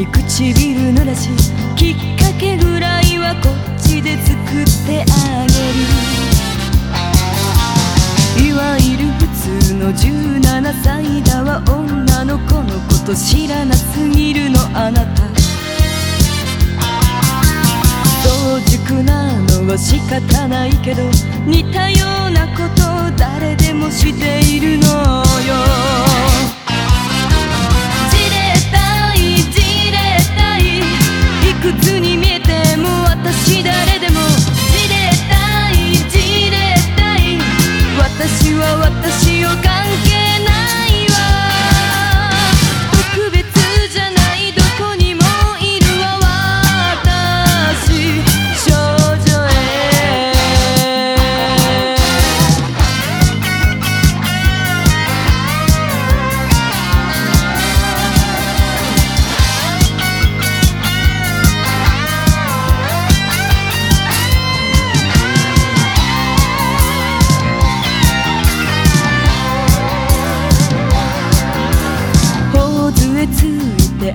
に唇濡らしきっかけぐらいはこっちで作ってあげる。いわゆる普通の17歳だわ女の子のこと知らなすぎるのあなた。早熟なのは仕方ないけど似たようなこと誰でもして私を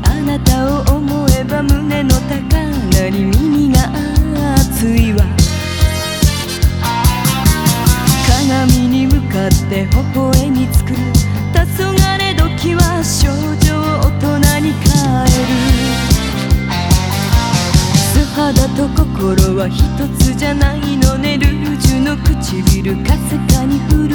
あなたを思えば胸の高鳴り耳が熱いわ。鏡に向かって微笑み作る。黄昏時は少女を大人に変える。素肌と心は一つじゃないのねルージュの唇かすかに震